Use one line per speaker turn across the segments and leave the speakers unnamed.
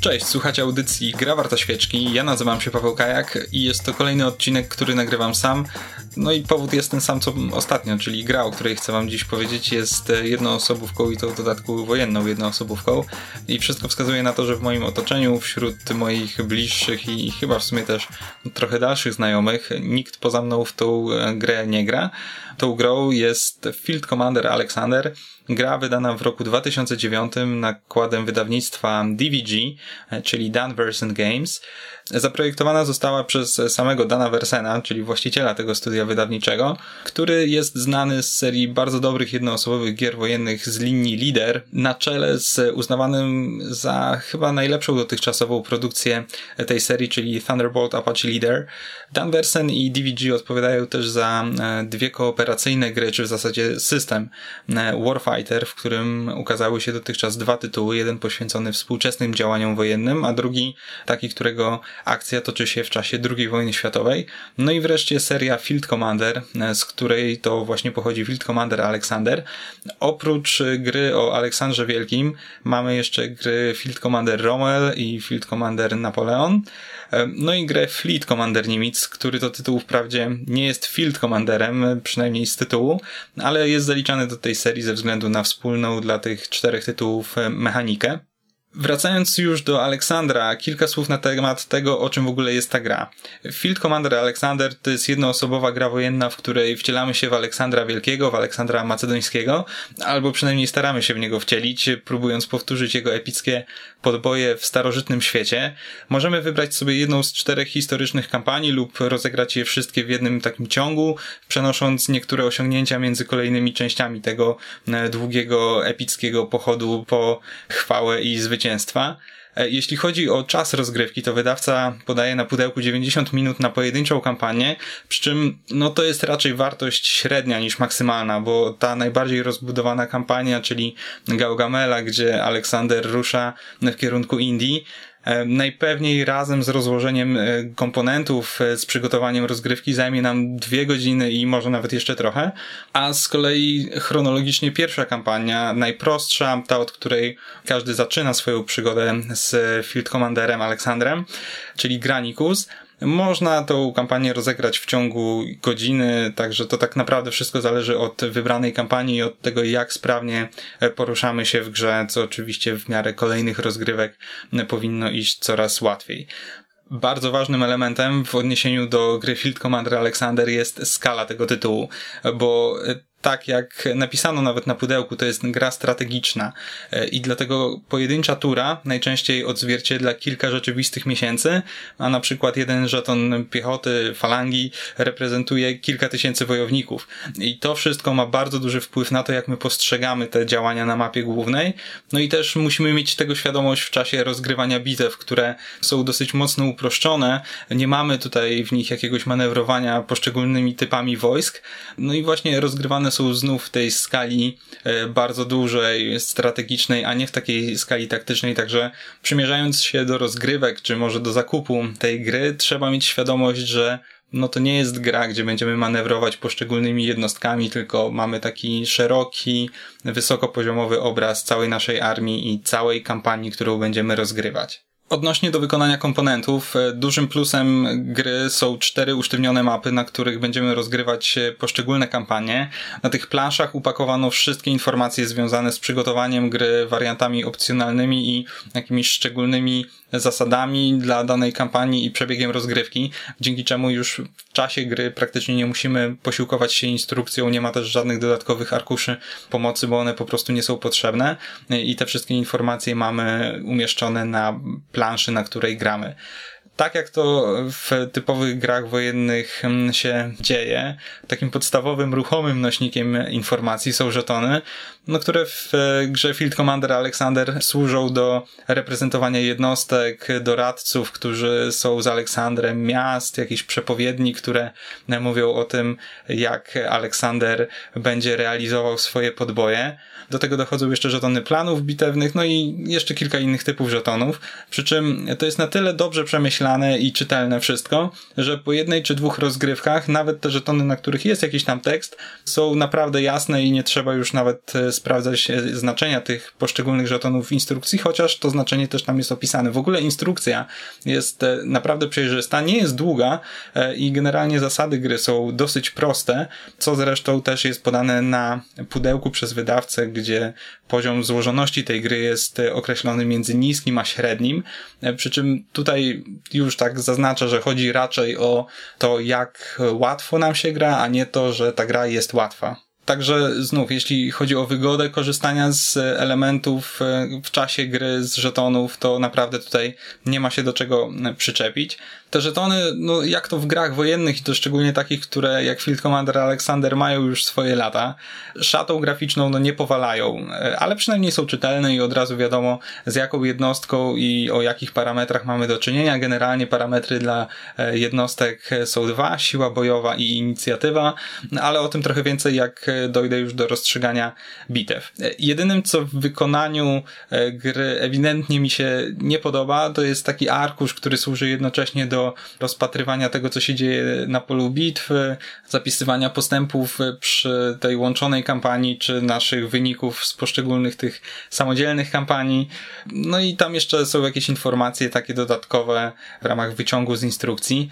Cześć, słuchacie audycji Gra Warta Świeczki. Ja nazywam się Paweł Kajak i jest to kolejny odcinek, który nagrywam sam. No i powód jest ten sam co ostatnio, czyli gra, o której chcę wam dziś powiedzieć, jest jednoosobówką i to w dodatku wojenną jednoosobówką. I wszystko wskazuje na to, że w moim otoczeniu, wśród moich bliższych i chyba w sumie też trochę dalszych znajomych, nikt poza mną w tą grę nie gra. Tą grą jest Field Commander Alexander, Gra wydana w roku 2009 nakładem wydawnictwa DVG, czyli Dan Versen Games. Zaprojektowana została przez samego Dana Versena, czyli właściciela tego studia wydawniczego, który jest znany z serii bardzo dobrych jednoosobowych gier wojennych z linii Leader, na czele z uznawanym za chyba najlepszą dotychczasową produkcję tej serii, czyli Thunderbolt Apache Leader. Dan Versen i DVG odpowiadają też za e, dwie kooperacyjne gry, czy w zasadzie system e, Warfighter, w którym ukazały się dotychczas dwa tytuły, jeden poświęcony współczesnym działaniom wojennym, a drugi taki, którego akcja toczy się w czasie II wojny światowej. No i wreszcie seria Field Commander, e, z której to właśnie pochodzi Field Commander Alexander. Oprócz gry o Aleksandrze Wielkim mamy jeszcze gry Field Commander Rommel i Field Commander Napoleon. E, no i grę Fleet Commander Nimitz, który to tytuł wprawdzie nie jest Field Commanderem, przynajmniej z tytułu, ale jest zaliczany do tej serii ze względu na wspólną dla tych czterech tytułów e, mechanikę. Wracając już do Aleksandra, kilka słów na temat tego, o czym w ogóle jest ta gra. Field Commander Alexander to jest jednoosobowa gra wojenna, w której wcielamy się w Aleksandra Wielkiego, w Aleksandra Macedońskiego, albo przynajmniej staramy się w niego wcielić, próbując powtórzyć jego epickie podboje w starożytnym świecie. Możemy wybrać sobie jedną z czterech historycznych kampanii lub rozegrać je wszystkie w jednym takim ciągu, przenosząc niektóre osiągnięcia między kolejnymi częściami tego e, długiego, epickiego pochodu po chwałę i zwycięstwo zwycięstwa. E, jeśli chodzi o czas rozgrywki, to wydawca podaje na pudełku 90 minut na pojedynczą kampanię, przy czym no to jest raczej wartość średnia niż maksymalna, bo ta najbardziej rozbudowana kampania, czyli Gaugamela, gdzie Aleksander rusza w kierunku Indii, najpewniej razem z rozłożeniem e, komponentów, e, z przygotowaniem rozgrywki zajmie nam dwie godziny i może nawet jeszcze trochę, a z kolei chronologicznie pierwsza kampania, najprostsza, ta od której każdy zaczyna swoją przygodę z Field Commanderem Aleksandrem, czyli Granicus, można tą kampanię rozegrać w ciągu godziny, także to tak naprawdę wszystko zależy od wybranej kampanii i od tego, jak sprawnie poruszamy się w grze, co oczywiście w miarę kolejnych rozgrywek powinno iść coraz łatwiej. Bardzo ważnym elementem w odniesieniu do gry Field Commander Alexander jest skala tego tytułu, bo tak jak napisano nawet na pudełku, to jest gra strategiczna e, i dlatego pojedyncza tura najczęściej odzwierciedla kilka rzeczywistych miesięcy, a na przykład jeden żeton piechoty, falangi reprezentuje kilka tysięcy wojowników. I to wszystko ma bardzo duży wpływ na to, jak my postrzegamy te działania na mapie głównej. No i też musimy mieć tego świadomość w czasie rozgrywania bitew, które są dosyć mocno uproszczone. Nie mamy tutaj w nich jakiegoś manewrowania poszczególnymi typami wojsk. No i właśnie rozgrywane są znów w tej skali e, bardzo dużej, strategicznej, a nie w takiej skali taktycznej, także przymierzając się do rozgrywek, czy może do zakupu tej gry, trzeba mieć świadomość, że no to nie jest gra, gdzie będziemy manewrować poszczególnymi jednostkami, tylko mamy taki szeroki, wysokopoziomowy obraz całej naszej armii i całej kampanii, którą będziemy rozgrywać. Odnośnie do wykonania komponentów, e, dużym plusem gry są cztery usztywnione mapy, na których będziemy rozgrywać poszczególne kampanie. Na tych planszach upakowano wszystkie informacje związane z przygotowaniem gry, wariantami opcjonalnymi i jakimiś szczególnymi zasadami dla danej kampanii i przebiegiem rozgrywki, dzięki czemu już w czasie gry praktycznie nie musimy posiłkować się instrukcją, nie ma też żadnych dodatkowych arkuszy pomocy, bo one po prostu nie są potrzebne i te wszystkie informacje mamy umieszczone na planszy, na której gramy tak jak to w typowych grach wojennych mm, się dzieje, takim podstawowym, ruchomym nośnikiem informacji są żetony, no, które w e, grze Field Commander Alexander służą do reprezentowania jednostek, doradców, którzy są z Aleksandrem, miast, jakichś przepowiedni, które mówią o tym, jak Aleksander będzie realizował swoje podboje. Do tego dochodzą jeszcze żetony planów bitewnych, no i jeszcze kilka innych typów żetonów, przy czym to jest na tyle dobrze przemyślane, przemyślane i czytelne wszystko, że po jednej czy dwóch rozgrywkach, nawet te żetony, na których jest jakiś tam tekst, są naprawdę jasne i nie trzeba już nawet e, sprawdzać e, znaczenia tych poszczególnych żetonów w instrukcji, chociaż to znaczenie też tam jest opisane. W ogóle instrukcja jest e, naprawdę przejrzysta, nie jest długa i generalnie zasady gry są dosyć proste, co zresztą też jest podane na pudełku przez wydawcę, gdzie poziom złożoności tej gry jest określony między niskim a średnim, przy czym tutaj już tak zaznaczę, że chodzi raczej o to, jak łatwo nam się gra, a nie to, że ta gra jest łatwa. Także znów, jeśli chodzi o wygodę korzystania z elementów e, w czasie gry, z żetonów, to naprawdę tutaj nie ma się do czego przyczepić. Te żetony, no jak to w grach wojennych i to szczególnie takich, które jak Field Commander Alexander mają już swoje lata, szatą graficzną no nie powalają, e, ale przynajmniej są czytelne i od razu wiadomo z jaką jednostką i o jakich parametrach mamy do czynienia. Generalnie parametry dla e, jednostek są dwa, siła bojowa i inicjatywa, ale o tym trochę więcej jak dojdę już do rozstrzygania bitew. E, jedynym co w wykonaniu gry ewidentnie mi się nie podoba, to jest taki arkusz, który służy jednocześnie do rozpatrywania tego, co się dzieje na polu bitwy, zapisywania postępów przy tej łączonej kampanii, czy naszych wyników z poszczególnych tych samodzielnych kampanii. No i tam jeszcze są jakieś informacje takie dodatkowe w ramach wyciągu z instrukcji.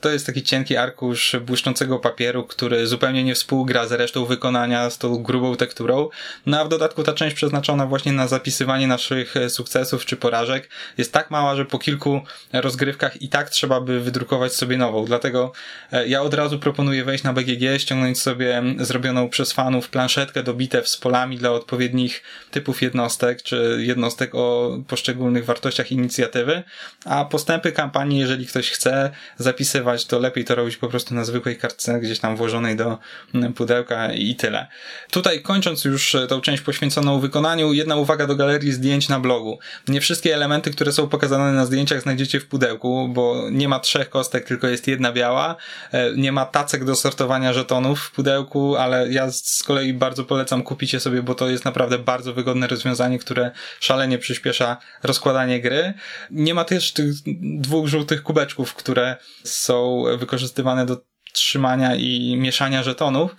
To jest taki cienki arkusz błyszczącego papieru, który zupełnie nie współgra z resztą wykonania, z tą grubą tekturą. No a w dodatku ta część przeznaczona właśnie na zapisywanie naszych sukcesów czy porażek jest tak mała, że po kilku rozgrywkach i tak trzeba by wydrukować sobie nową. Dlatego e, ja od razu proponuję wejść na BGG, ściągnąć sobie zrobioną przez fanów planszetkę do bitew z polami dla odpowiednich typów jednostek, czy jednostek o poszczególnych wartościach inicjatywy, a postępy kampanii, jeżeli ktoś chce zapisywać to lepiej to robić po prostu na zwykłej kartce gdzieś tam włożonej do mm, pudełka i tyle. Tutaj kończąc już e, tą część poświęconą wykonaniu, jedna uwaga do galerii zdjęć na blogu. Nie wszystkie elementy, które są pokazane na zdjęciach znajdziecie w pudełku, bo nie ma trzech kostek, tylko jest jedna biała. E, nie ma tacek do sortowania żetonów w pudełku, ale ja z kolei bardzo polecam kupić je sobie, bo to jest naprawdę bardzo wygodne rozwiązanie, które szalenie przyspiesza rozkładanie gry. Nie ma też tych dwóch żółtych kubeczków, które są wykorzystywane do trzymania i mieszania żetonów.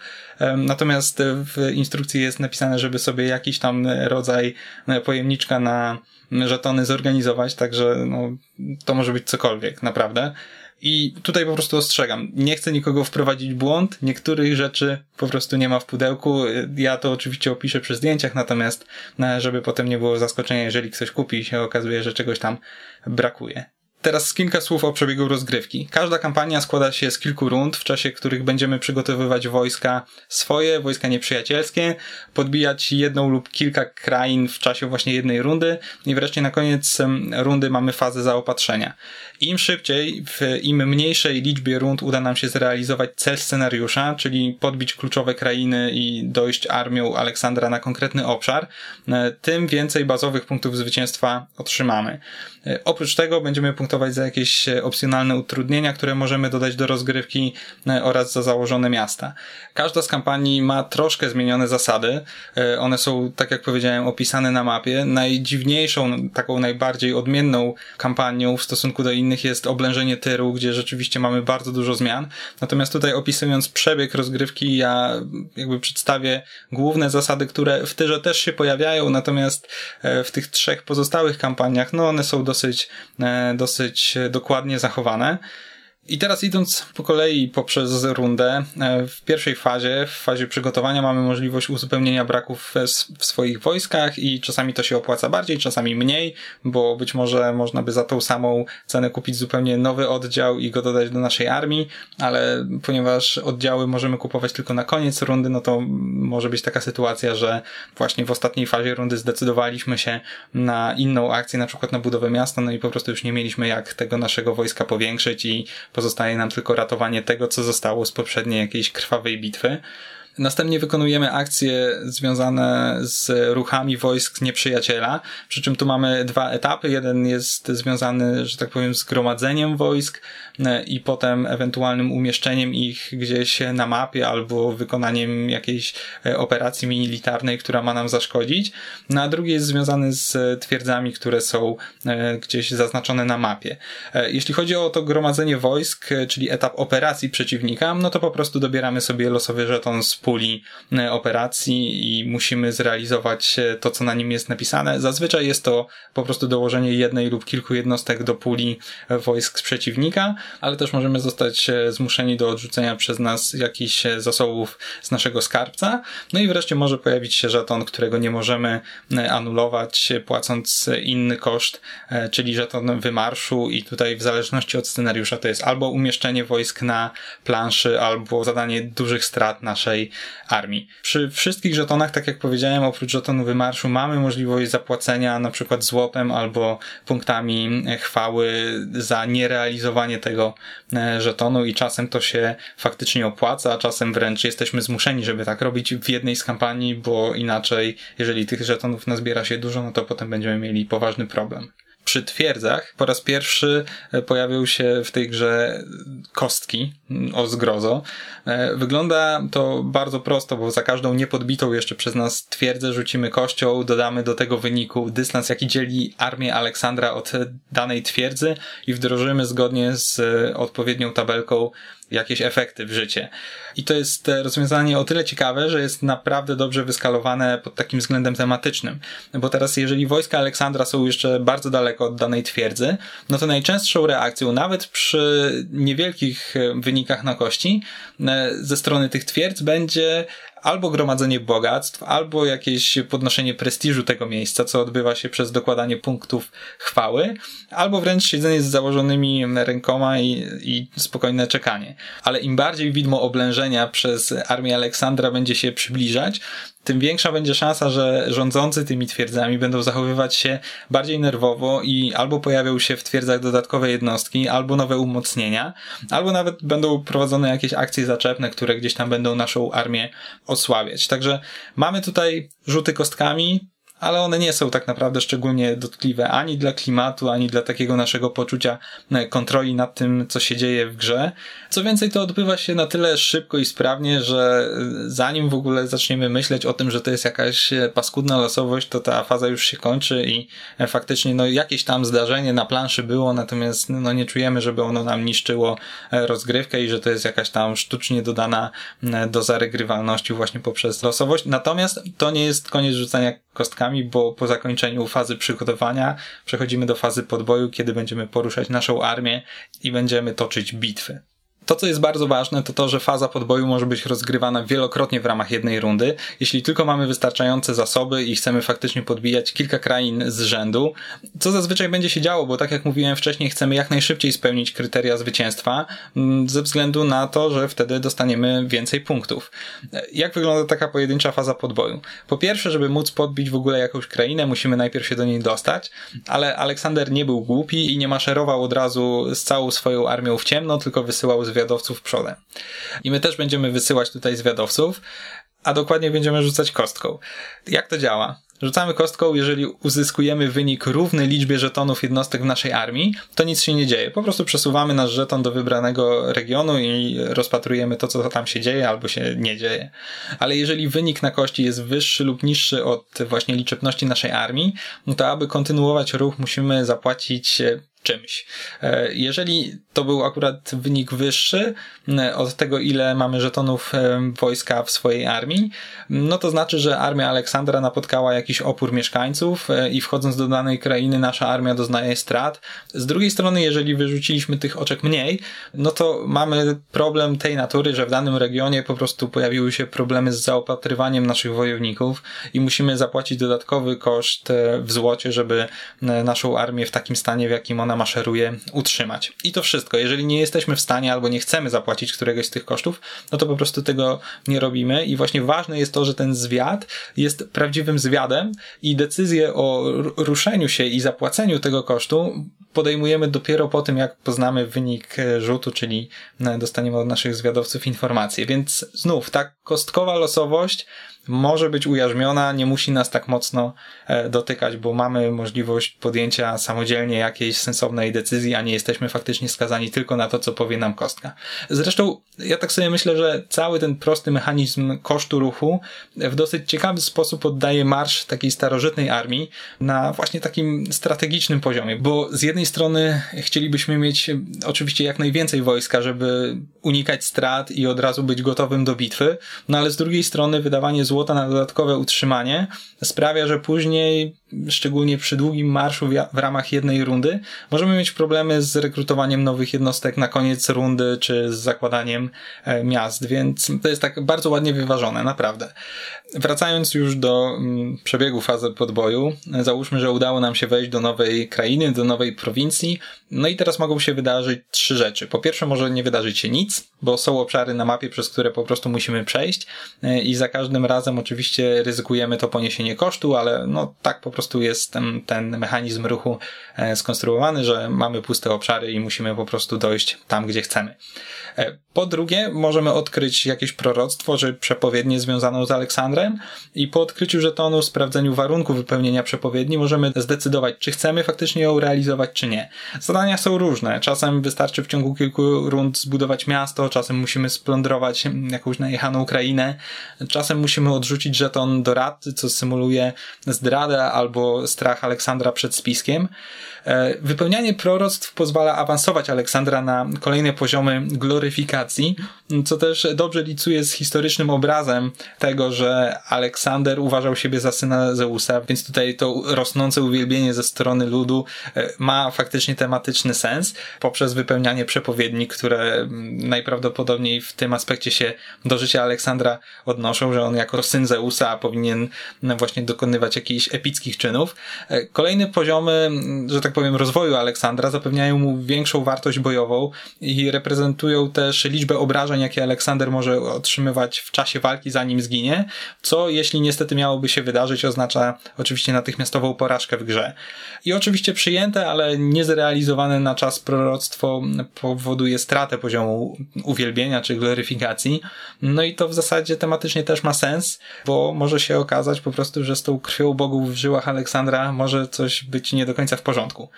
Natomiast w instrukcji jest napisane, żeby sobie jakiś tam rodzaj pojemniczka na żetony zorganizować, także no, to może być cokolwiek, naprawdę. I tutaj po prostu ostrzegam, nie chcę nikogo wprowadzić w błąd, niektórych rzeczy po prostu nie ma w pudełku. Ja to oczywiście opiszę przy zdjęciach, natomiast żeby potem nie było zaskoczenia, jeżeli ktoś kupi i się okazuje, że czegoś tam brakuje. Teraz kilka słów o przebiegu rozgrywki. Każda kampania składa się z kilku rund, w czasie których będziemy przygotowywać wojska swoje, wojska nieprzyjacielskie, podbijać jedną lub kilka krain w czasie właśnie jednej rundy i wreszcie na koniec rundy mamy fazę zaopatrzenia. Im szybciej, w im mniejszej liczbie rund uda nam się zrealizować cel scenariusza, czyli podbić kluczowe krainy i dojść armią Aleksandra na konkretny obszar, e, tym więcej bazowych punktów zwycięstwa otrzymamy. E, oprócz tego będziemy za jakieś e, opcjonalne utrudnienia, które możemy dodać do rozgrywki oraz za założone miasta. Każda z kampanii ma troszkę zmienione zasady. One są, tak jak powiedziałem, opisane na mapie. Najdziwniejszą, taką najbardziej odmienną kampanią w stosunku do innych jest oblężenie tyru, gdzie rzeczywiście mamy bardzo dużo zmian. Natomiast tutaj opisując przebieg rozgrywki, ja jakby przedstawię główne zasady, które w tyrze też się pojawiają, natomiast e, w tych trzech pozostałych kampaniach, no one są dosyć, e, dosyć dokładnie zachowane. I teraz idąc po kolei poprzez rundę, e, w pierwszej fazie, w fazie przygotowania mamy możliwość uzupełnienia braków w swoich wojskach i czasami to się opłaca bardziej, czasami mniej, bo być może można by za tą samą cenę kupić zupełnie nowy oddział i go dodać do naszej armii, ale ponieważ oddziały możemy kupować tylko na koniec rundy, no to może być taka sytuacja, że właśnie w ostatniej fazie rundy zdecydowaliśmy się na inną akcję, na przykład na budowę miasta, no i po prostu już nie mieliśmy jak tego naszego wojska powiększyć i pozostaje nam tylko ratowanie tego, co zostało z poprzedniej jakiejś krwawej bitwy. Następnie wykonujemy akcje związane z ruchami wojsk nieprzyjaciela, przy czym tu mamy dwa etapy. Jeden jest związany, że tak powiem, z gromadzeniem wojsk i potem ewentualnym umieszczeniem ich gdzieś na mapie albo wykonaniem jakiejś e, operacji militarnej, która ma nam zaszkodzić. No, a drugi jest związany z twierdzami, które są e, gdzieś zaznaczone na mapie. Jeśli chodzi o to gromadzenie wojsk, czyli etap operacji przeciwnika, no to po prostu dobieramy sobie losowy żeton z puli e, operacji i musimy zrealizować e, to, co na nim jest napisane. Zazwyczaj jest to po prostu dołożenie jednej lub kilku jednostek do puli e, wojsk przeciwnika, ale też możemy zostać zmuszeni do odrzucenia przez nas jakichś zasobów z naszego skarbca. No i wreszcie może pojawić się żeton, którego nie możemy anulować, płacąc inny koszt, czyli żeton wymarszu i tutaj w zależności od scenariusza to jest albo umieszczenie wojsk na planszy, albo zadanie dużych strat naszej armii. Przy wszystkich żetonach, tak jak powiedziałem, oprócz żetonu wymarszu mamy możliwość zapłacenia na przykład złotem albo punktami chwały za nierealizowanie tego e, żetonu i czasem to się faktycznie opłaca, a czasem wręcz jesteśmy zmuszeni, żeby tak robić w jednej z kampanii, bo inaczej, jeżeli tych żetonów nazbiera się dużo, no to potem będziemy mieli poważny problem przy twierdzach po raz pierwszy e, pojawią się w tej grze kostki mm, o zgrozo. E, wygląda to bardzo prosto, bo za każdą niepodbitą jeszcze przez nas twierdzę rzucimy kością, dodamy do tego wyniku dystans, jaki dzieli armię Aleksandra od danej twierdzy i wdrożymy zgodnie z odpowiednią tabelką jakieś efekty w życie. I to jest rozwiązanie o tyle ciekawe, że jest naprawdę dobrze wyskalowane pod takim względem tematycznym. Bo teraz, jeżeli wojska Aleksandra są jeszcze bardzo daleko od danej twierdzy, no to najczęstszą reakcją, nawet przy niewielkich wynikach na kości, e, ze strony tych twierdz będzie albo gromadzenie bogactw, albo jakieś podnoszenie prestiżu tego miejsca, co odbywa się przez dokładanie punktów chwały, albo wręcz siedzenie z założonymi rękoma i, i spokojne czekanie. Ale im bardziej widmo oblężenia przez armię Aleksandra będzie się przybliżać, tym większa będzie szansa, że rządzący tymi twierdzami będą zachowywać się bardziej nerwowo i albo pojawią się w twierdzach dodatkowe jednostki, albo nowe umocnienia, albo nawet będą prowadzone jakieś akcje zaczepne, które gdzieś tam będą naszą armię osłabiać. Także mamy tutaj rzuty kostkami, ale one nie są tak naprawdę szczególnie dotkliwe ani dla klimatu, ani dla takiego naszego poczucia e, kontroli nad tym, co się dzieje w grze. Co więcej, to odbywa się na tyle szybko i sprawnie, że e, zanim w ogóle zaczniemy myśleć o tym, że to jest jakaś e, paskudna losowość, to ta faza już się kończy i faktycznie no jakieś tam zdarzenie na planszy było, natomiast no nie czujemy, żeby ono nam niszczyło rozgrywkę i że to jest jakaś tam sztucznie dodana do zaregrywalności właśnie poprzez losowość. Natomiast to nie jest koniec rzucania kostkami, bo po zakończeniu fazy przygotowania przechodzimy do fazy podboju, kiedy będziemy poruszać naszą armię i będziemy toczyć bitwy. To, co jest bardzo ważne, to to, że faza podboju może być rozgrywana wielokrotnie w ramach jednej rundy. Jeśli tylko mamy wystarczające zasoby i chcemy faktycznie podbijać kilka krain z rzędu, co zazwyczaj będzie się działo, bo tak jak mówiłem wcześniej, chcemy jak najszybciej spełnić kryteria zwycięstwa, mm, ze względu na to, że wtedy dostaniemy więcej punktów. Jak wygląda taka pojedyncza faza podboju? Po pierwsze, żeby móc podbić w ogóle jakąś krainę, musimy najpierw się do niej dostać, ale Aleksander nie był głupi i nie maszerował od razu z całą swoją armią w ciemno, tylko wysyłał zwiadowców przodem. I my też będziemy wysyłać tutaj zwiadowców, a dokładnie będziemy rzucać kostką. Jak to działa? Rzucamy kostką, jeżeli uzyskujemy wynik równy liczbie żetonów jednostek w naszej armii, to nic się nie dzieje. Po prostu przesuwamy nasz żeton do wybranego regionu i rozpatrujemy to, co tam się dzieje albo się nie dzieje. Ale jeżeli wynik na kości jest wyższy lub niższy od właśnie liczebności naszej armii, no to aby kontynuować ruch musimy zapłacić czymś. E, jeżeli to był akurat wynik wyższy e, od tego, ile mamy żetonów e, wojska w swojej armii, no to znaczy, że armia Aleksandra napotkała jakiś opór mieszkańców i wchodząc do danej krainy nasza armia doznaje strat. Z drugiej strony, jeżeli wyrzuciliśmy tych oczek mniej, no to mamy problem tej natury, że w danym regionie po prostu pojawiły się problemy z zaopatrywaniem naszych wojowników i musimy zapłacić dodatkowy koszt w złocie, żeby naszą armię w takim stanie, w jakim ona ona maszeruje, utrzymać. I to wszystko. Jeżeli nie jesteśmy w stanie albo nie chcemy zapłacić któregoś z tych kosztów, no to po prostu tego nie robimy. I właśnie ważne jest to, że ten zwiad jest prawdziwym zwiadem i decyzję o ruszeniu się i zapłaceniu tego kosztu podejmujemy dopiero po tym, jak poznamy wynik e, rzutu, czyli e, dostaniemy od naszych zwiadowców informacje. Więc znów, ta kostkowa losowość może być ujarzmiona, nie musi nas tak mocno e, dotykać, bo mamy możliwość podjęcia samodzielnie jakiejś sensownej decyzji, a nie jesteśmy faktycznie skazani tylko na to, co powie nam kostka. Zresztą ja tak sobie myślę, że cały ten prosty mechanizm kosztu ruchu w dosyć ciekawy sposób oddaje marsz takiej starożytnej armii na właśnie takim strategicznym poziomie, bo z jednej strony chcielibyśmy mieć oczywiście jak najwięcej wojska, żeby unikać strat i od razu być gotowym do bitwy, no ale z drugiej strony wydawanie złota na dodatkowe utrzymanie sprawia, że później, szczególnie przy długim marszu w ramach jednej rundy, możemy mieć problemy z rekrutowaniem nowych jednostek na koniec rundy, czy z zakładaniem e, miast, więc to jest tak bardzo ładnie wyważone, naprawdę. Wracając już do mm, przebiegu fazy podboju, załóżmy, że udało nam się wejść do nowej krainy, do nowej prowincji, no i teraz mogą się wydarzyć trzy rzeczy. Po pierwsze, może nie wydarzyć się nic, bo są obszary na mapie, przez które po prostu musimy przejść e, i za każdym razem oczywiście ryzykujemy to poniesienie kosztu, ale no tak po prostu jest ten, ten mechanizm ruchu e, skonstruowany, że mamy puste obszary i musimy po prostu dojść tam, gdzie chcemy. E, po drugie, możemy odkryć jakieś proroctwo, czy przepowiednie związaną z Aleksandrem i po odkryciu żetonu, sprawdzeniu warunków wypełnienia przepowiedni możemy zdecydować, czy chcemy faktycznie ją realizować, czy nie. Zadania są różne. Czasem wystarczy w ciągu kilku rund zbudować miasto, czasem musimy splądrować jakąś najechaną krainę, czasem musimy odrzucić żeton doradcy, co symuluje zdradę albo strach Aleksandra przed spiskiem. E, wypełnianie proroctw pozwala awansować Aleksandra na kolejne poziomy gloryfikacji, co też dobrze licuje z historycznym obrazem tego, że Aleksander uważał siebie za syna Zeusa, więc tutaj to rosnące uwielbienie ze strony ludu e, ma faktycznie tematyczny sens poprzez wypełnianie przepowiedni, które najprawdopodobniej w tym aspekcie się do życia Aleksandra odnoszą, że on jako syn Zeusa powinien właśnie dokonywać jakichś epickich czynów. E, kolejne poziomy, że tak tak powiem, rozwoju Aleksandra zapewniają mu większą wartość bojową i reprezentują też liczbę obrażeń, jakie Aleksander może otrzymywać w czasie walki, zanim zginie, co jeśli niestety miałoby się wydarzyć, oznacza oczywiście natychmiastową porażkę w grze. I oczywiście przyjęte, ale niezrealizowane na czas proroctwo powoduje stratę poziomu uwielbienia czy gloryfikacji. No i to w zasadzie tematycznie też ma sens, bo może się okazać po prostu, że z tą krwią bogów w żyłach Aleksandra może coś być nie do końca w porządku.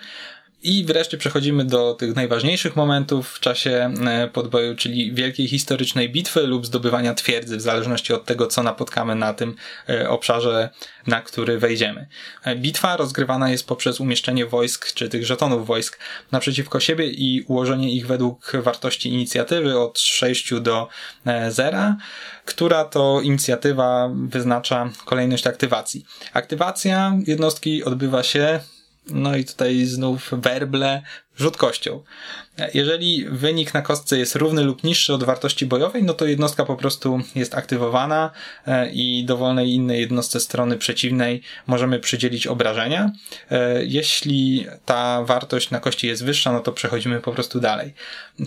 I wreszcie przechodzimy do tych najważniejszych momentów w czasie e, podboju, czyli wielkiej historycznej bitwy lub zdobywania twierdzy, w zależności od tego, co napotkamy na tym e, obszarze, na który wejdziemy. E, bitwa rozgrywana jest poprzez umieszczenie wojsk, czy tych żetonów wojsk naprzeciwko siebie i ułożenie ich według wartości inicjatywy od 6 do 0, która to inicjatywa wyznacza kolejność aktywacji. Aktywacja jednostki odbywa się no i tutaj znów werble rzut kością. Jeżeli wynik na kostce jest równy lub niższy od wartości bojowej, no to jednostka po prostu jest aktywowana e, i dowolnej innej jednostce strony przeciwnej możemy przydzielić obrażenia. E, jeśli ta wartość na kości jest wyższa, no to przechodzimy po prostu dalej.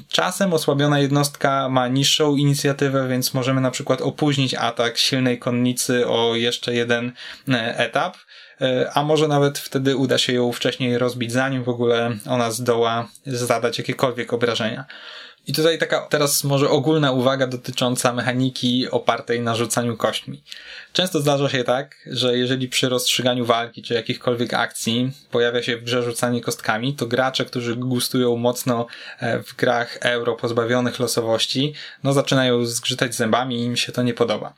Czasem osłabiona jednostka ma niższą inicjatywę, więc możemy na przykład opóźnić atak silnej konnicy o jeszcze jeden e, etap a może nawet wtedy uda się ją wcześniej rozbić, zanim w ogóle ona zdoła zadać jakiekolwiek obrażenia. I tutaj taka teraz może ogólna uwaga dotycząca mechaniki opartej na rzucaniu kośćmi. Często zdarza się tak, że jeżeli przy rozstrzyganiu walki czy jakichkolwiek akcji pojawia się w grze rzucanie kostkami, to gracze, którzy gustują mocno e, w grach euro pozbawionych losowości, no zaczynają zgrzytać zębami i im się to nie podoba.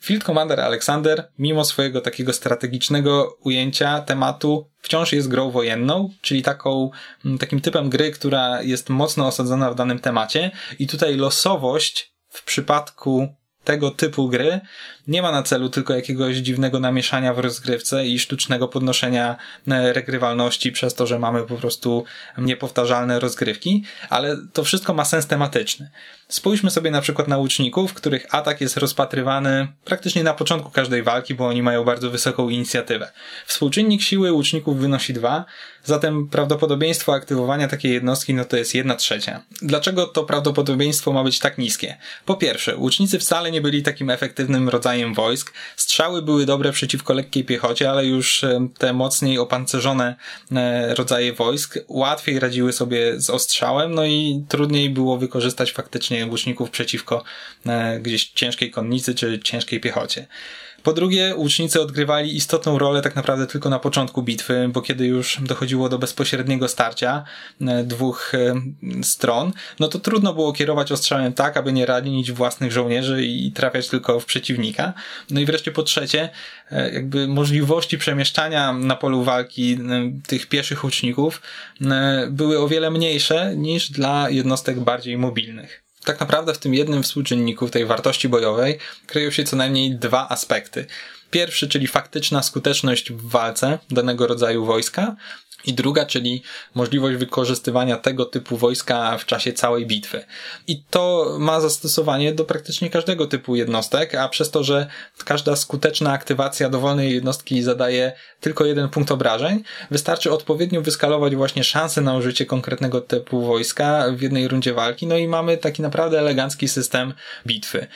Field Commander Alexander, mimo swojego takiego strategicznego ujęcia tematu, wciąż jest grą wojenną, czyli taką, mm, takim typem gry, która jest mocno osadzona w danym temacie i tutaj losowość w przypadku tego typu gry nie ma na celu tylko jakiegoś dziwnego namieszania w rozgrywce i sztucznego podnoszenia e, regrywalności przez to, że mamy po prostu niepowtarzalne rozgrywki, ale to wszystko ma sens tematyczny. Spójrzmy sobie na przykład na łuczników, których atak jest rozpatrywany praktycznie na początku każdej walki, bo oni mają bardzo wysoką inicjatywę. Współczynnik siły łuczników wynosi 2, zatem prawdopodobieństwo aktywowania takiej jednostki no to jest 1 trzecia. Dlaczego to prawdopodobieństwo ma być tak niskie? Po pierwsze, łucznicy wcale nie byli takim efektywnym rodzajem wojsk. Strzały były dobre przeciwko lekkiej piechocie, ale już te mocniej opancerzone e, rodzaje wojsk łatwiej radziły sobie z ostrzałem, no i trudniej było wykorzystać faktycznie łuczników przeciwko e, gdzieś ciężkiej konnicy czy ciężkiej piechocie. Po drugie, łucznicy odgrywali istotną rolę tak naprawdę tylko na początku bitwy, bo kiedy już dochodziło do bezpośredniego starcia e, dwóch e, stron, no to trudno było kierować ostrzałem tak, aby nie ranić własnych żołnierzy i trafiać tylko w przeciwnika. No i wreszcie po trzecie, e, jakby możliwości przemieszczania na polu walki tych pieszych łuczników były o wiele mniejsze niż dla jednostek bardziej mobilnych tak naprawdę w tym jednym współczynniku, tej wartości bojowej, kryją się co najmniej dwa aspekty. Pierwszy, czyli faktyczna skuteczność w walce danego rodzaju wojska, i druga, czyli możliwość wykorzystywania tego typu wojska w czasie całej bitwy. I to ma zastosowanie do praktycznie każdego typu jednostek, a przez to, że każda skuteczna aktywacja dowolnej jednostki zadaje tylko jeden punkt obrażeń, wystarczy odpowiednio wyskalować właśnie szanse na użycie konkretnego typu wojska w jednej rundzie walki, no i mamy taki naprawdę elegancki system bitwy.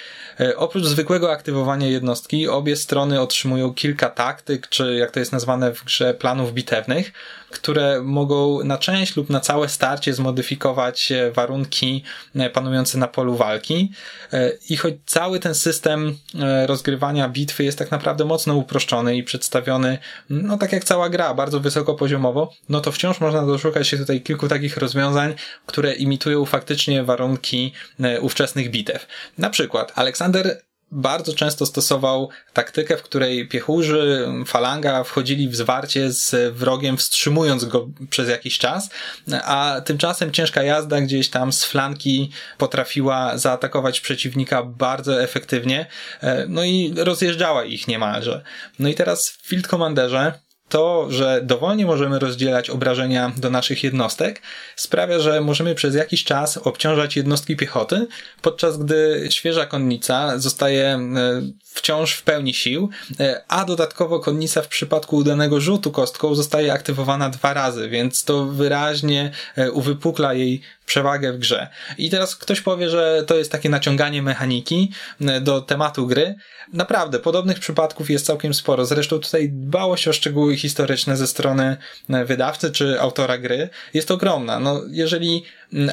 E, oprócz zwykłego aktywowania jednostki, obie strony otrzymują kilka taktyk, czy jak to jest nazwane w grze, planów bitewnych, które mogą na część lub na całe starcie zmodyfikować e, warunki e, panujące na polu walki. E, I choć cały ten system rozgrywania bitwy jest tak naprawdę mocno uproszczony i przedstawiony, no tak jak cała gra, bardzo wysoko poziomowo, no to wciąż można doszukać się tutaj kilku takich rozwiązań, które imitują faktycznie warunki ówczesnych bitew. Na przykład Aleksander bardzo często stosował taktykę, w której piechurzy, falanga wchodzili w zwarcie z wrogiem, wstrzymując go przez jakiś czas, a tymczasem ciężka jazda gdzieś tam z flanki potrafiła zaatakować przeciwnika bardzo efektywnie, e, no i rozjeżdżała ich niemalże. No i teraz w Field Commanderze to, że dowolnie możemy rozdzielać obrażenia do naszych jednostek, sprawia, że możemy przez jakiś czas obciążać jednostki piechoty, podczas gdy świeża konnica zostaje e, wciąż w pełni sił, e, a dodatkowo konnica w przypadku udanego rzutu kostką zostaje aktywowana dwa razy, więc to wyraźnie e, uwypukla jej przewagę w grze. I teraz ktoś powie, że to jest takie naciąganie mechaniki do tematu gry, Naprawdę, podobnych przypadków jest całkiem sporo. Zresztą tutaj dbałość o szczegóły historyczne ze strony e, wydawcy czy autora gry jest ogromna. No, jeżeli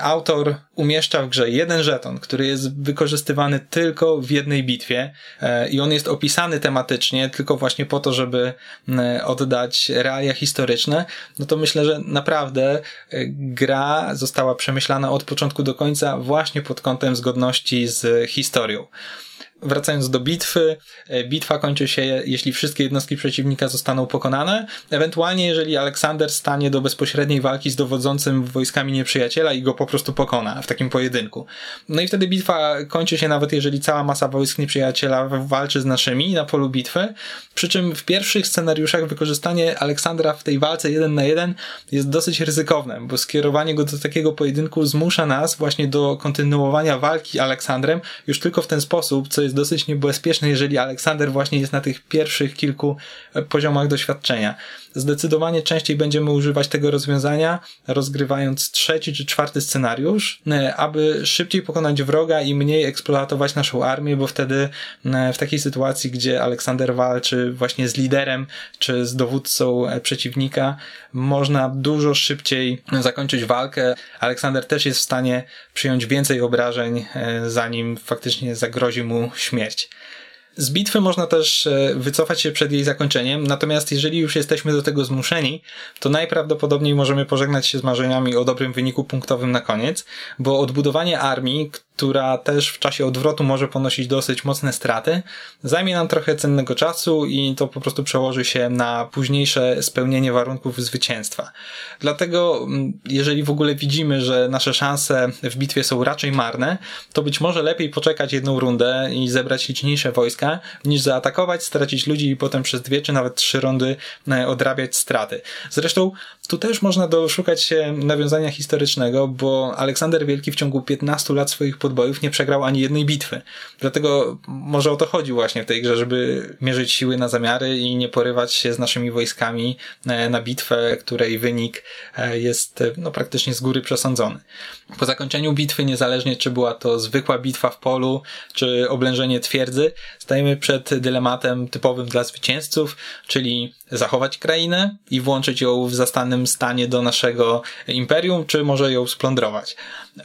autor umieszcza w grze jeden żeton, który jest wykorzystywany tylko w jednej bitwie e, i on jest opisany tematycznie tylko właśnie po to, żeby oddać realia historyczne, no to myślę, że naprawdę e, gra została przemyślana od początku do końca właśnie pod kątem zgodności z historią wracając do bitwy, e, bitwa kończy się, jeśli wszystkie jednostki przeciwnika zostaną pokonane, ewentualnie jeżeli Aleksander stanie do bezpośredniej walki z dowodzącym wojskami nieprzyjaciela i go po prostu pokona w takim pojedynku. No i wtedy bitwa kończy się nawet jeżeli cała masa wojsk nieprzyjaciela walczy z naszymi na polu bitwy, przy czym w pierwszych scenariuszach wykorzystanie Aleksandra w tej walce jeden na jeden jest dosyć ryzykowne, bo skierowanie go do takiego pojedynku zmusza nas właśnie do kontynuowania walki Aleksandrem już tylko w ten sposób, co jest jest dosyć niebezpieczne, jeżeli Aleksander właśnie jest na tych pierwszych kilku e, poziomach doświadczenia. Zdecydowanie częściej będziemy używać tego rozwiązania, rozgrywając trzeci czy czwarty scenariusz, e, aby szybciej pokonać wroga i mniej eksploatować naszą armię, bo wtedy e, w takiej sytuacji, gdzie Aleksander walczy właśnie z liderem czy z dowódcą przeciwnika, można dużo szybciej zakończyć walkę. Aleksander też jest w stanie przyjąć więcej obrażeń, zanim faktycznie zagrozi mu śmierć. Z bitwy można też e, wycofać się przed jej zakończeniem, natomiast jeżeli już jesteśmy do tego zmuszeni, to najprawdopodobniej możemy pożegnać się z marzeniami o dobrym wyniku punktowym na koniec, bo odbudowanie armii, która też w czasie odwrotu może ponosić dosyć mocne straty, zajmie nam trochę cennego czasu i to po prostu przełoży się na późniejsze spełnienie warunków zwycięstwa. Dlatego, mm, jeżeli w ogóle widzimy, że nasze szanse w bitwie są raczej marne, to być może lepiej poczekać jedną rundę i zebrać liczniejsze wojska, niż zaatakować, stracić ludzi i potem przez dwie czy nawet trzy rundy e, odrabiać straty. Zresztą tu też można doszukać się nawiązania historycznego, bo Aleksander Wielki w ciągu 15 lat swoich podbojów nie przegrał ani jednej bitwy. Dlatego może o to chodzi właśnie w tej grze, żeby mierzyć siły na zamiary i nie porywać się z naszymi wojskami e, na bitwę, której wynik e, jest no, praktycznie z góry przesądzony. Po zakończeniu bitwy, niezależnie czy była to zwykła bitwa w polu, czy oblężenie twierdzy, stajemy przed dylematem typowym dla zwycięzców, czyli zachować krainę i włączyć ją w zastanym stanie do naszego imperium, czy może ją splądrować.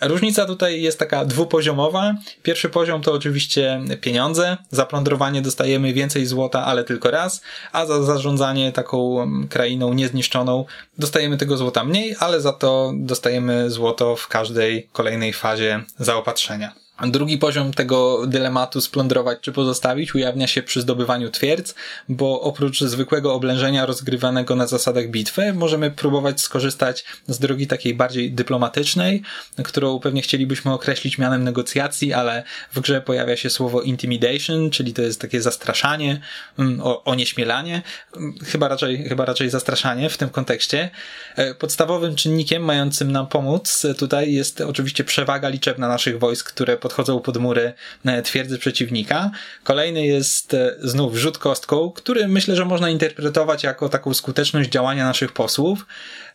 Różnica tutaj jest taka dwupoziomowa. Pierwszy poziom to oczywiście pieniądze. Za plądrowanie dostajemy więcej złota, ale tylko raz, a za zarządzanie taką krainą niezniszczoną dostajemy tego złota mniej, ale za to dostajemy złoto w każdej kolejnej fazie zaopatrzenia. Drugi poziom tego dylematu splądrować czy pozostawić ujawnia się przy zdobywaniu twierdz, bo oprócz zwykłego oblężenia rozgrywanego na zasadach bitwy, możemy próbować skorzystać z drogi takiej bardziej dyplomatycznej, którą pewnie chcielibyśmy określić mianem negocjacji, ale w grze pojawia się słowo intimidation, czyli to jest takie zastraszanie, mm, onieśmielanie, mm, chyba raczej, chyba raczej zastraszanie w tym kontekście. E, podstawowym czynnikiem mającym nam pomóc tutaj jest oczywiście przewaga liczebna naszych wojsk, które podchodzą pod mury e, twierdzy przeciwnika. Kolejny jest e, znów rzut kostką, który myślę, że można interpretować jako taką skuteczność działania naszych posłów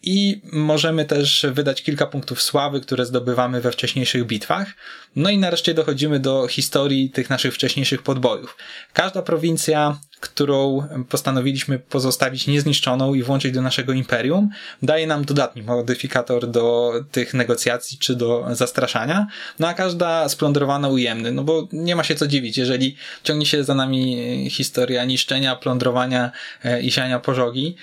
i możemy też wydać kilka punktów sławy, które zdobywamy we wcześniejszych bitwach. No i nareszcie dochodzimy do historii tych naszych wcześniejszych podbojów. Każda prowincja którą postanowiliśmy pozostawić niezniszczoną i włączyć do naszego imperium, daje nam dodatni modyfikator do tych negocjacji czy do zastraszania, no a każda splądrowana ujemny, no bo nie ma się co dziwić, jeżeli ciągnie się za nami historia niszczenia, plądrowania e, i siania pożogi,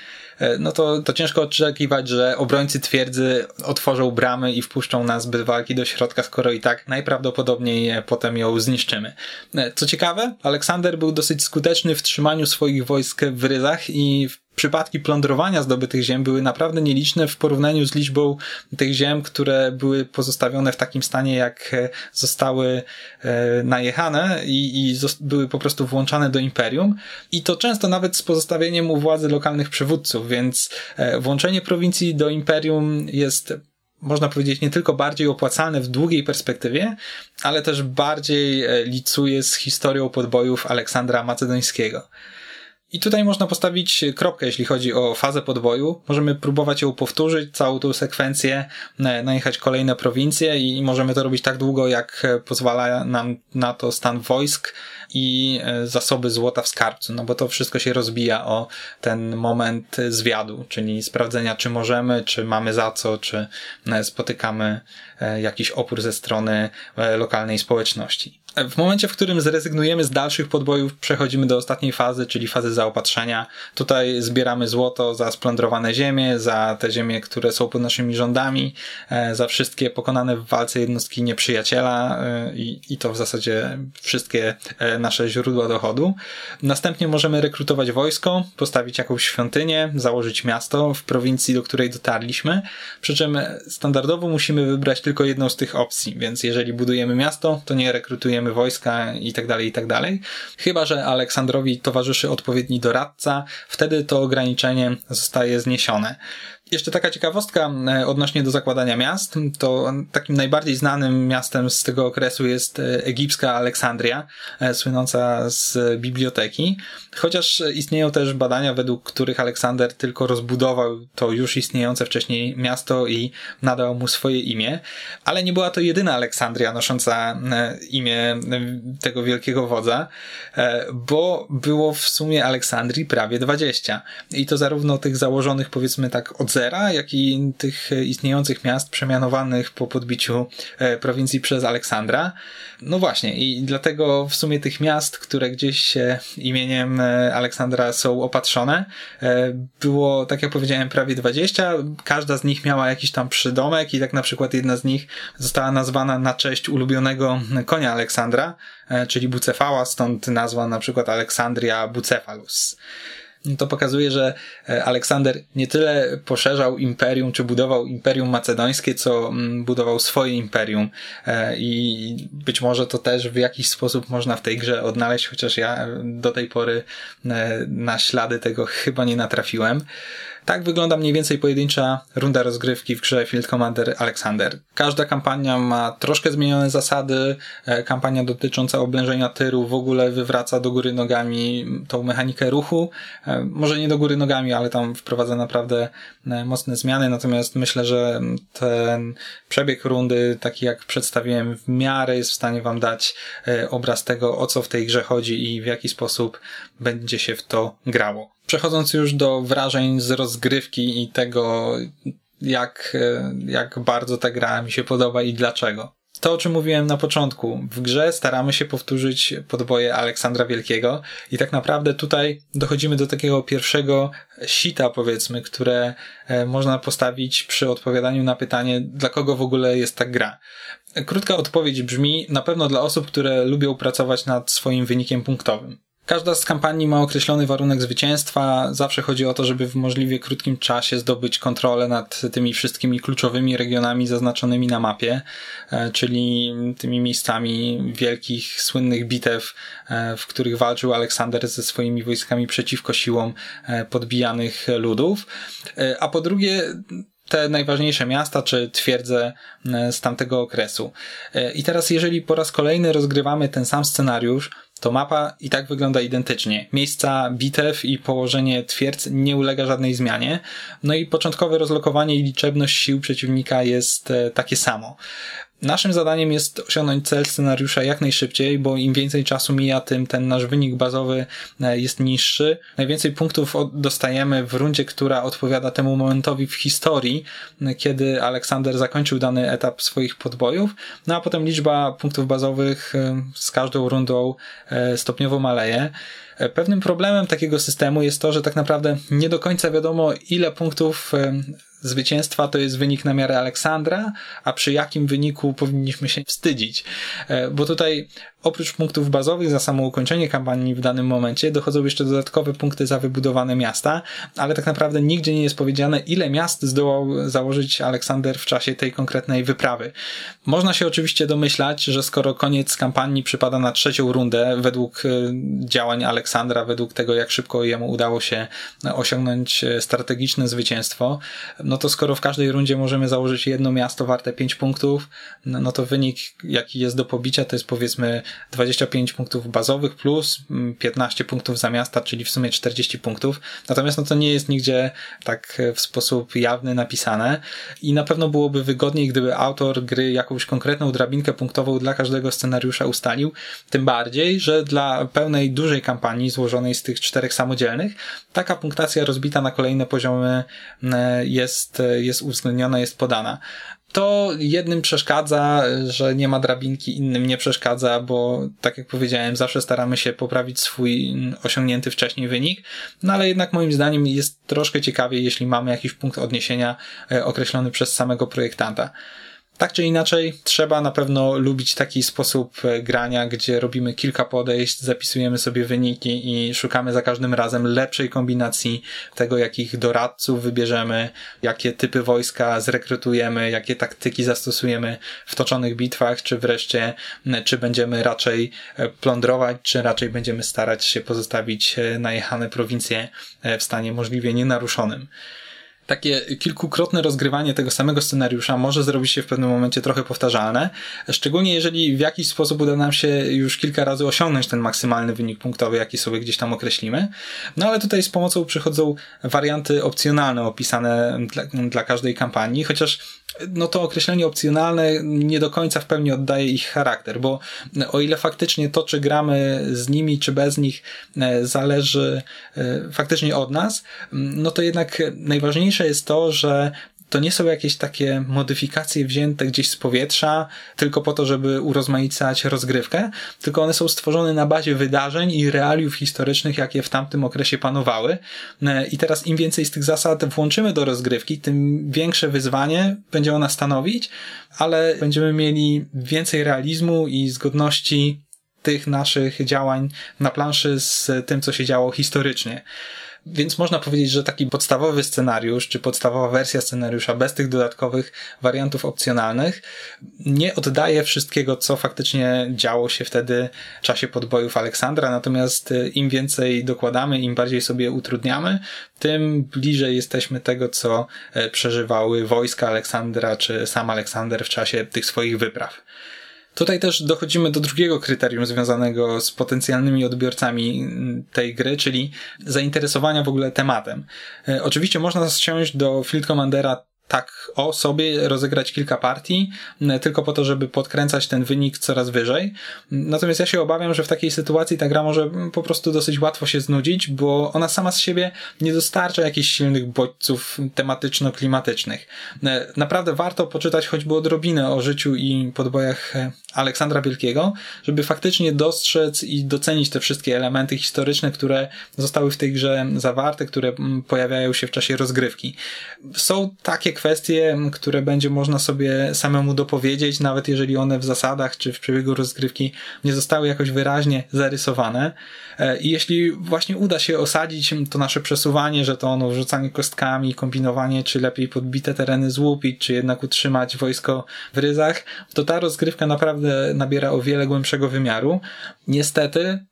no to, to ciężko oczekiwać, że obrońcy twierdzy otworzą bramy i wpuszczą nas bez walki do środka, skoro i tak najprawdopodobniej e, potem ją zniszczymy. E, co ciekawe, Aleksander był dosyć skuteczny w trzymaniu swoich wojsk w ryzach i w przypadki plądrowania zdobytych ziem były naprawdę nieliczne w porównaniu z liczbą tych ziem, które były pozostawione w takim stanie, jak e, zostały e, najechane i, i były po prostu włączane do imperium. I to często nawet z pozostawieniem u władzy lokalnych przywódców, więc e, włączenie prowincji do imperium jest można powiedzieć, nie tylko bardziej opłacalne w długiej perspektywie, ale też bardziej licuje z historią podbojów Aleksandra Macedońskiego. I tutaj można postawić kropkę, jeśli chodzi o fazę podboju. Możemy próbować ją powtórzyć, całą tą sekwencję, najechać kolejne prowincje i możemy to robić tak długo, jak pozwala nam na to stan wojsk i e, zasoby złota w skarbcu, no bo to wszystko się rozbija o ten moment zwiadu, czyli sprawdzenia, czy możemy, czy mamy za co, czy e, spotykamy e, jakiś opór ze strony lokalnej społeczności. W momencie, w którym zrezygnujemy z dalszych podbojów, przechodzimy do ostatniej fazy, czyli fazy zaopatrzenia. Tutaj zbieramy złoto za splądrowane ziemie, za te ziemie, które są pod naszymi rządami, e, za wszystkie pokonane w walce jednostki nieprzyjaciela e, i, to w zasadzie wszystkie e, nasze źródła dochodu. Następnie możemy rekrutować wojsko, postawić jakąś świątynię, założyć miasto w prowincji, do której dotarliśmy. Przy czym standardowo musimy wybrać tylko jedną z tych opcji, więc jeżeli budujemy miasto, to nie rekrutujemy wojska i tak dalej, i tak dalej. Chyba, że Aleksandrowi towarzyszy odpowiedni doradca, wtedy to ograniczenie zostaje zniesione. Jeszcze taka ciekawostka e, odnośnie do zakładania miast, to takim najbardziej znanym miastem z tego okresu jest e, egipska Aleksandria, e, słynąca z biblioteki, chociaż istnieją też badania, według których Aleksander tylko rozbudował to już istniejące wcześniej miasto i nadał mu swoje imię, ale nie była to jedyna Aleksandria nosząca imię tego wielkiego wodza, bo było w sumie Aleksandrii prawie 20 i to zarówno tych założonych powiedzmy tak od zera, jak i tych istniejących miast przemianowanych po podbiciu e, prowincji przez Aleksandra. No właśnie, i dlatego w sumie tych miast, które gdzieś imieniem e, Aleksandra są opatrzone, e, było, tak jak powiedziałem, prawie 20. Każda z nich miała jakiś tam przydomek i tak na przykład jedna z nich została nazwana na cześć ulubionego konia Aleksandra, czyli Bucefała, stąd nazwa na przykład Aleksandria Bucephalus to pokazuje, że e, Aleksander nie tyle poszerzał imperium, czy budował imperium macedońskie, co mm, budował swoje imperium. E, I być może to też w jakiś sposób można w tej grze odnaleźć, chociaż ja do tej pory e, na ślady tego chyba nie natrafiłem. Tak wygląda mniej więcej pojedyncza runda rozgrywki w grze Field Commander Alexander. Każda kampania ma troszkę zmienione zasady. E, kampania dotycząca oblężenia tyru w ogóle wywraca do góry nogami tą mechanikę ruchu. E, może nie do góry nogami, ale tam wprowadza naprawdę e, mocne zmiany. Natomiast myślę, że ten przebieg rundy, taki jak przedstawiłem, w miarę jest w stanie Wam dać obraz tego, o co w tej grze chodzi i w jaki sposób będzie się w to grało. Przechodząc już do wrażeń z rozgrywki i tego, jak, jak bardzo ta gra mi się podoba i dlaczego. To, o czym mówiłem na początku. W grze staramy się powtórzyć podboje Aleksandra Wielkiego i tak naprawdę tutaj dochodzimy do takiego pierwszego sita, powiedzmy, które e, można postawić przy odpowiadaniu na pytanie, dla kogo w ogóle jest ta gra. Krótka odpowiedź brzmi, na pewno dla osób, które lubią pracować nad swoim wynikiem punktowym. Każda z kampanii ma określony warunek zwycięstwa. Zawsze chodzi o to, żeby w możliwie krótkim czasie zdobyć kontrolę nad tymi wszystkimi kluczowymi regionami zaznaczonymi na mapie, e, czyli tymi miejscami wielkich, słynnych bitew, e, w których walczył Aleksander ze swoimi wojskami przeciwko siłom e, podbijanych ludów. A po drugie, te najważniejsze miasta czy twierdze z tamtego okresu. I teraz, jeżeli po raz kolejny rozgrywamy ten sam scenariusz, to mapa i tak wygląda identycznie. Miejsca bitew i położenie twierdz nie ulega żadnej zmianie. No i początkowe rozlokowanie i liczebność sił przeciwnika jest e, takie samo. Naszym zadaniem jest osiągnąć cel scenariusza jak najszybciej, bo im więcej czasu mija, tym ten nasz wynik bazowy e, jest niższy. Najwięcej punktów dostajemy w rundzie, która odpowiada temu momentowi w historii, e, kiedy Aleksander zakończył dany etap swoich podbojów, no a potem liczba punktów bazowych e, z każdą rundą stopniowo maleje. Pewnym problemem takiego systemu jest to, że tak naprawdę nie do końca wiadomo, ile punktów zwycięstwa to jest wynik na miarę Aleksandra, a przy jakim wyniku powinniśmy się wstydzić. E, bo tutaj oprócz punktów bazowych za samo ukończenie kampanii w danym momencie dochodzą jeszcze dodatkowe punkty za wybudowane miasta, ale tak naprawdę nigdzie nie jest powiedziane, ile miast zdołał założyć Aleksander w czasie tej konkretnej wyprawy. Można się oczywiście domyślać, że skoro koniec kampanii przypada na trzecią rundę, według e, działań Aleksandra, według tego, jak szybko jemu udało się osiągnąć e, strategiczne zwycięstwo, no to skoro w każdej rundzie możemy założyć jedno miasto warte 5 punktów, no, no to wynik, jaki jest do pobicia, to jest powiedzmy 25 punktów bazowych plus 15 mm, punktów za miasta, czyli w sumie 40 punktów. Natomiast no to nie jest nigdzie tak w sposób jawny napisane i na pewno byłoby wygodniej, gdyby autor gry jakąś konkretną drabinkę punktową dla każdego scenariusza ustalił. Tym bardziej, że dla pełnej, dużej kampanii złożonej z tych czterech samodzielnych, taka punktacja rozbita na kolejne poziomy mm, jest, jest uwzględniona, jest podana to jednym przeszkadza, że nie ma drabinki, innym nie przeszkadza, bo tak jak powiedziałem, zawsze staramy się poprawić swój osiągnięty wcześniej wynik, no ale jednak moim zdaniem jest troszkę ciekawiej, jeśli mamy jakiś punkt odniesienia e, określony przez samego projektanta. Tak czy inaczej, trzeba na pewno lubić taki sposób e, grania, gdzie robimy kilka podejść, zapisujemy sobie wyniki i szukamy za każdym razem lepszej kombinacji tego, jakich doradców wybierzemy, jakie typy wojska zrekrutujemy, jakie taktyki zastosujemy w toczonych bitwach, czy wreszcie, czy będziemy raczej e, plądrować, czy raczej będziemy starać się pozostawić e, najechane prowincje w stanie możliwie nienaruszonym takie kilkukrotne rozgrywanie tego samego scenariusza może zrobić się w pewnym momencie trochę powtarzalne, szczególnie jeżeli w jakiś sposób uda nam się już kilka razy osiągnąć ten maksymalny wynik punktowy, jaki sobie gdzieś tam określimy. No ale tutaj z pomocą przychodzą warianty opcjonalne opisane dla, dla każdej kampanii, chociaż no to określenie opcjonalne nie do końca w pełni oddaje ich charakter, bo o ile faktycznie to, czy gramy z nimi, czy bez nich, e, zależy e, faktycznie od nas, no to jednak najważniejsze jest to, że to nie są jakieś takie modyfikacje wzięte gdzieś z powietrza, tylko po to, żeby urozmaicać rozgrywkę, tylko one są stworzone na bazie wydarzeń i realiów historycznych, jakie w tamtym okresie panowały. E, I teraz im więcej z tych zasad włączymy do rozgrywki, tym większe wyzwanie będzie ona stanowić, ale będziemy mieli więcej realizmu i zgodności tych naszych działań na planszy z tym, co się działo historycznie. Więc można powiedzieć, że taki podstawowy scenariusz, czy podstawowa wersja scenariusza bez tych dodatkowych wariantów opcjonalnych nie oddaje wszystkiego, co faktycznie działo się wtedy w czasie podbojów Aleksandra, natomiast e, im więcej dokładamy, im bardziej sobie utrudniamy, tym bliżej jesteśmy tego, co e, przeżywały wojska Aleksandra, czy sam Aleksander w czasie tych swoich wypraw. Tutaj też dochodzimy do drugiego kryterium związanego z potencjalnymi odbiorcami tej gry, czyli zainteresowania w ogóle tematem. E, oczywiście można siąść do Field Commandera tak o sobie rozegrać kilka partii, tylko po to, żeby podkręcać ten wynik coraz wyżej. Natomiast ja się obawiam, że w takiej sytuacji ta gra może po prostu dosyć łatwo się znudzić, bo ona sama z siebie nie dostarcza jakichś silnych bodźców tematyczno-klimatycznych. Naprawdę warto poczytać choćby odrobinę o życiu i podbojach Aleksandra Wielkiego, żeby faktycznie dostrzec i docenić te wszystkie elementy historyczne, które zostały w tej grze zawarte, które pojawiają się w czasie rozgrywki. Są takie kwestie, które będzie można sobie samemu dopowiedzieć, nawet jeżeli one w zasadach czy w przebiegu rozgrywki nie zostały jakoś wyraźnie zarysowane. E, I jeśli właśnie uda się osadzić to nasze przesuwanie, że to ono rzucanie kostkami, kombinowanie, czy lepiej podbite tereny złupić, czy jednak utrzymać wojsko w ryzach, to ta rozgrywka naprawdę nabiera o wiele głębszego wymiaru. Niestety,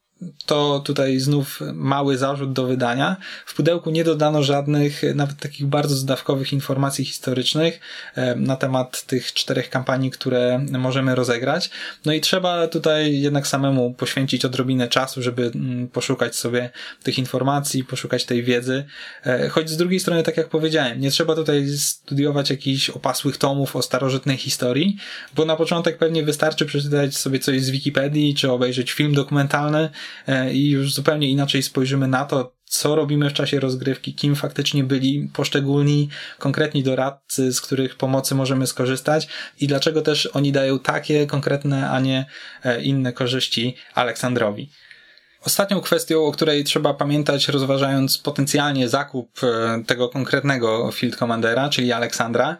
to tutaj znów mały zarzut do wydania. W pudełku nie dodano żadnych, nawet takich bardzo zdawkowych informacji historycznych e, na temat tych czterech kampanii, które możemy rozegrać. No i trzeba tutaj jednak samemu poświęcić odrobinę czasu, żeby mm, poszukać sobie tych informacji, poszukać tej wiedzy. E, choć z drugiej strony, tak jak powiedziałem, nie trzeba tutaj studiować jakichś opasłych tomów o starożytnej historii, bo na początek pewnie wystarczy przeczytać sobie coś z Wikipedii, czy obejrzeć film dokumentalny, i już zupełnie inaczej spojrzymy na to, co robimy w czasie rozgrywki, kim faktycznie byli poszczególni, konkretni doradcy, z których pomocy możemy skorzystać i dlaczego też oni dają takie konkretne, a nie e, inne korzyści Aleksandrowi. Ostatnią kwestią, o której trzeba pamiętać, rozważając potencjalnie zakup e, tego konkretnego Field Commandera, czyli Aleksandra,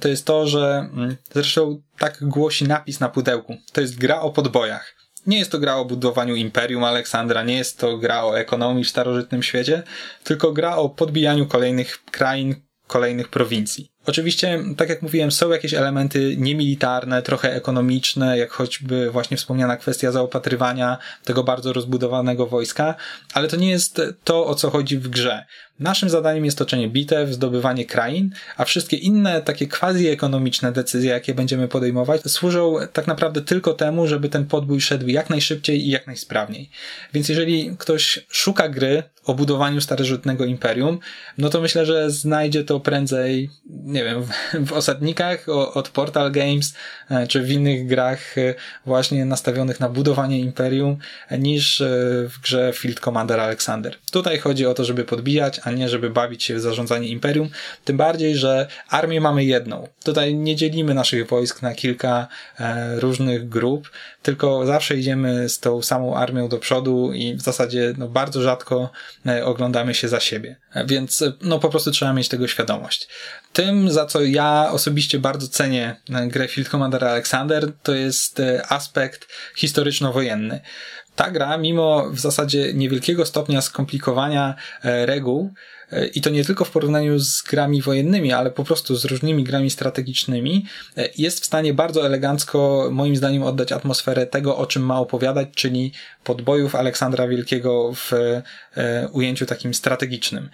to jest to, że mm, zresztą tak głosi napis na pudełku. To jest gra o podbojach. Nie jest to gra o budowaniu imperium Aleksandra, nie jest to gra o ekonomii w starożytnym świecie, tylko gra o podbijaniu kolejnych krain, kolejnych prowincji. Oczywiście, tak jak mówiłem, są jakieś elementy niemilitarne, trochę ekonomiczne, jak choćby właśnie wspomniana kwestia zaopatrywania tego bardzo rozbudowanego wojska, ale to nie jest to, o co chodzi w grze. Naszym zadaniem jest toczenie bitew, zdobywanie krain, a wszystkie inne takie quasi-ekonomiczne decyzje, jakie będziemy podejmować, służą tak naprawdę tylko temu, żeby ten podbój szedł jak najszybciej i jak najsprawniej. Więc jeżeli ktoś szuka gry o budowaniu starożytnego imperium, no to myślę, że znajdzie to prędzej, nie wiem, w osadnikach od Portal Games, e, czy w innych grach e, właśnie nastawionych na budowanie imperium, niż e, w grze Field Commander Alexander. Tutaj chodzi o to, żeby podbijać, a nie żeby bawić się w zarządzanie imperium. Tym bardziej, że armię mamy jedną. Tutaj nie dzielimy naszych wojsk na kilka e, różnych grup, tylko zawsze idziemy z tą samą armią do przodu i w zasadzie no, bardzo rzadko e, oglądamy się za siebie. Więc no po prostu trzeba mieć tego świadomość. Tym, za co ja osobiście bardzo cenię grę Field Commander Alexander, to jest e, aspekt historyczno-wojenny ta gra, mimo w zasadzie niewielkiego stopnia skomplikowania e, reguł, e, i to nie tylko w porównaniu z grami wojennymi, ale po prostu z różnymi grami strategicznymi, e, jest w stanie bardzo elegancko, moim zdaniem, oddać atmosferę tego, o czym ma opowiadać, czyli podbojów Aleksandra Wielkiego w ujęciu takim strategicznym.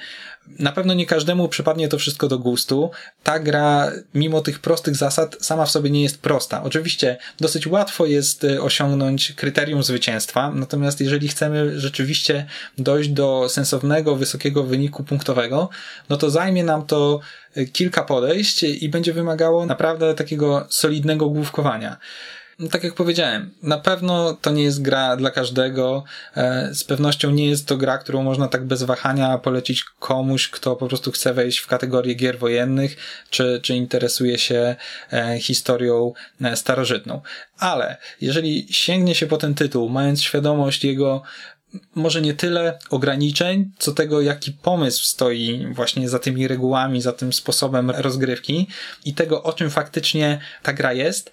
Na pewno nie każdemu przypadnie to wszystko do gustu. Ta gra, mimo tych prostych zasad, sama w sobie nie jest prosta. Oczywiście dosyć łatwo jest y, osiągnąć kryterium zwycięstwa, natomiast jeżeli chcemy rzeczywiście dojść do sensownego, wysokiego wyniku punktowego, no to zajmie nam to y, kilka podejść i będzie wymagało naprawdę takiego solidnego główkowania. No, tak jak powiedziałem, na pewno to nie jest gra dla każdego. E, z pewnością nie jest to gra, którą można tak bez wahania polecić komuś, kto po prostu chce wejść w kategorię gier wojennych, czy, czy interesuje się e, historią e, starożytną. Ale jeżeli sięgnie się po ten tytuł, mając świadomość jego może nie tyle ograniczeń, co tego, jaki pomysł stoi właśnie za tymi regułami, za tym sposobem rozgrywki i tego, o czym faktycznie ta gra jest,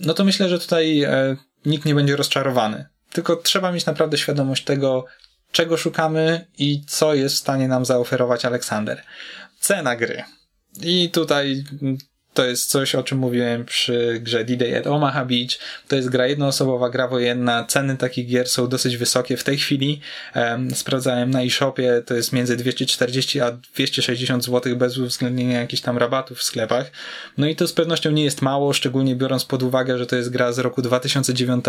no to myślę, że tutaj e, nikt nie będzie rozczarowany. Tylko trzeba mieć naprawdę świadomość tego, czego szukamy i co jest w stanie nam zaoferować Aleksander. Cena gry. I tutaj to jest coś, o czym mówiłem przy grze D-Day at Omaha Beach. To jest gra jednoosobowa, gra wojenna. Ceny takich gier są dosyć wysokie w tej chwili. Um, sprawdzałem na eShopie, to jest między 240 a 260 zł bez uwzględnienia jakichś tam rabatów w sklepach. No i to z pewnością nie jest mało, szczególnie biorąc pod uwagę, że to jest gra z roku 2009,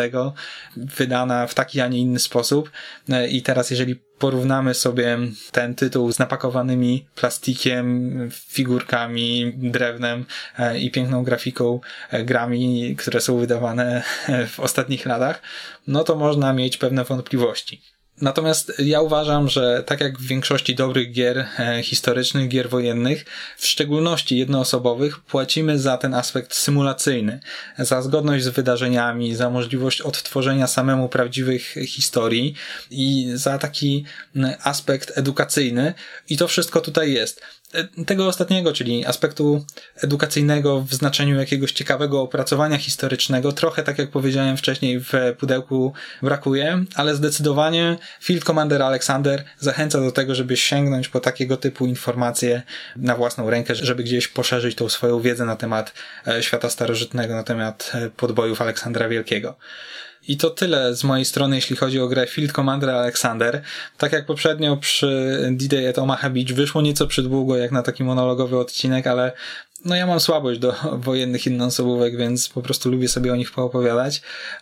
wydana w taki, a nie inny sposób. E, I teraz, jeżeli porównamy sobie ten tytuł z napakowanymi plastikiem, figurkami, drewnem e, i piękną grafiką, e, grami, które są wydawane w ostatnich latach, no to można mieć pewne wątpliwości. Natomiast ja uważam, że tak jak w większości dobrych gier e, historycznych, gier wojennych, w szczególności jednoosobowych, płacimy za ten aspekt symulacyjny, za zgodność z wydarzeniami, za możliwość odtworzenia samemu prawdziwych historii i za taki aspekt edukacyjny. I to wszystko tutaj jest. E, tego ostatniego, czyli aspektu edukacyjnego w znaczeniu jakiegoś ciekawego opracowania historycznego, trochę tak jak powiedziałem wcześniej w pudełku brakuje, ale zdecydowanie Field Commander Alexander zachęca do tego, żeby sięgnąć po takiego typu informacje na własną rękę, żeby gdzieś poszerzyć tą swoją wiedzę na temat e, świata starożytnego, na temat e, podbojów Aleksandra Wielkiego. I to tyle z mojej strony, jeśli chodzi o grę Field Commander Alexander. Tak jak poprzednio przy D-Day at Omaha Beach wyszło nieco przydługo, jak na taki monologowy odcinek, ale no ja mam słabość do wojennych jednoosobówek, więc po prostu lubię sobie o nich poopowiadać.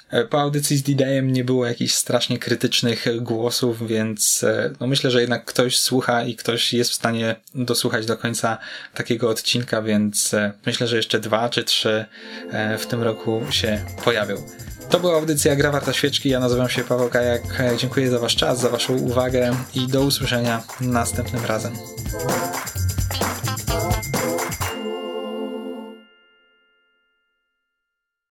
E, po audycji z D-Dayem nie było jakichś strasznie krytycznych głosów, więc e, no myślę, że jednak ktoś słucha i ktoś jest w stanie dosłuchać do końca takiego odcinka, więc e, myślę, że jeszcze dwa czy trzy w tym roku się pojawią. To była audycja Gra Warta Świeczki. Ja nazywam się Paweł Kajak. E, dziękuję za Wasz czas, za Waszą uwagę i do usłyszenia następnym razem.